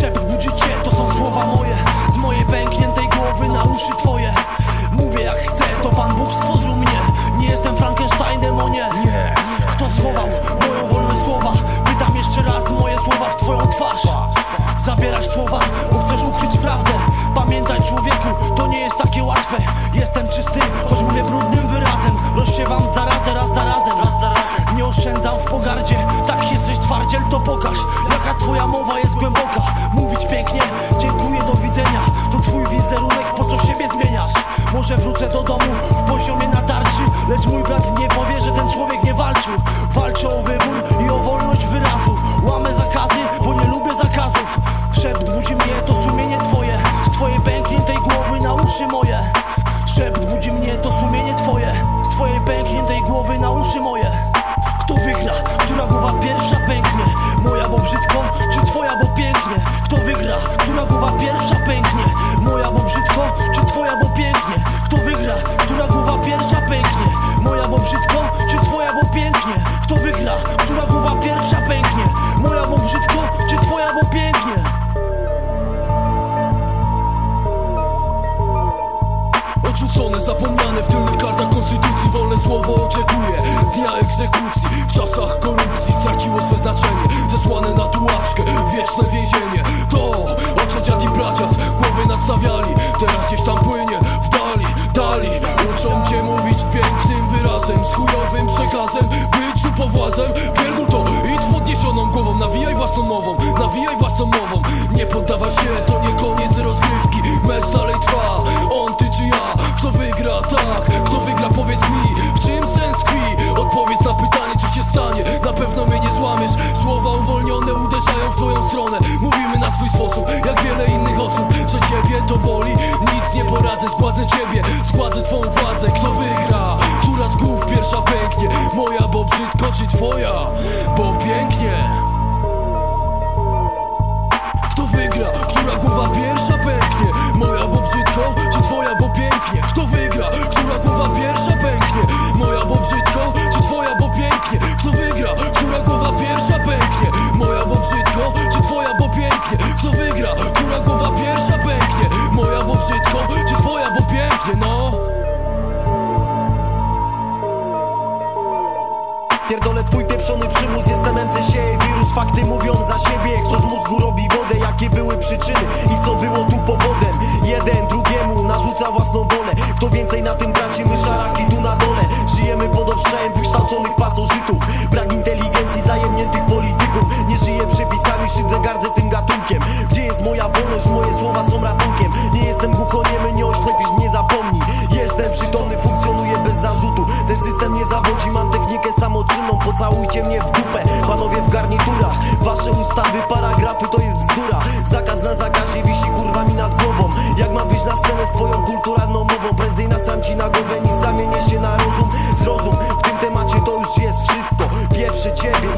Szept budzi cię, to są słowa moje. Z mojej pękniętej głowy na uszy twoje. Mówię jak chcę, to Pan Bóg stworzył mnie. Nie jestem Frankensteinem, o nie. Nie. Kto schował moją wolność słowa? Pytam jeszcze raz moje słowa w twoją twarz. Zabierasz słowa, bo chcesz ukryć prawdę. Pamiętaj człowieku, to nie jest takie łatwe. Jestem czysty, choć mówię brudnym Rozsiewam zarazę, raz za razem, raz za razem. Nie oszczędzam w pogardzie, tak jesteś twardziel, to pokaż Jaka twoja mowa jest głęboka. Mówić pięknie, dziękuję, do widzenia. To twój wizerunek, po co siebie zmieniasz? Może wrócę do domu w poziomie natarczy Lecz mój brat nie powie, że ten człowiek nie walczył słowo oczekuje dnia egzekucji W czasach korupcji straciło swe znaczenie. Zesłane na tułaczkę, wieczne więzienie. To, o co dziad i pradziad głowy nastawiali Teraz gdzieś tam płynie, w dali, dali. Uczą cię mówić pięknym wyrazem Z chujowym przekazem, być tu powłazem Pierdol to, idź z podniesioną głową. Nawijaj własną mową, nawijaj własną mową. Nie poddawaj się, to nie koniec Moja, bo brzydko, czy twoja? Pierdolę twój pieprzony przymus, jestem MC sieje wirus Fakty mówią za siebie, kto z mózgu robi wodę Jakie były przyczyny i co było tu powodem. Jeden drugiemu narzuca własną wolę. Kto więcej na tym traci, my szaraki tu na dole. Żyjemy pod obstrzałem wykształconych pasożytów. Brak inteligencji dla jemniętych polityków. Nie żyję przepisami, szydzę, gardzę tym gatunkiem. Gdzie jest moja wolność, moje słowa są ratunkiem samoczynną Pocałujcie mnie w dupę, panowie w garniturach. Wasze ustawy, paragrafy to jest bzdura. Zakaz na zakazie wisi kurwa mi nad głową. Jak mam wyjść na scenę z twoją kulturalną mową? Prędzej nasam ci na głowę niż zamienię się na rozum. Zrozum, w tym temacie to już jest wszystko. Pieprzy ciebie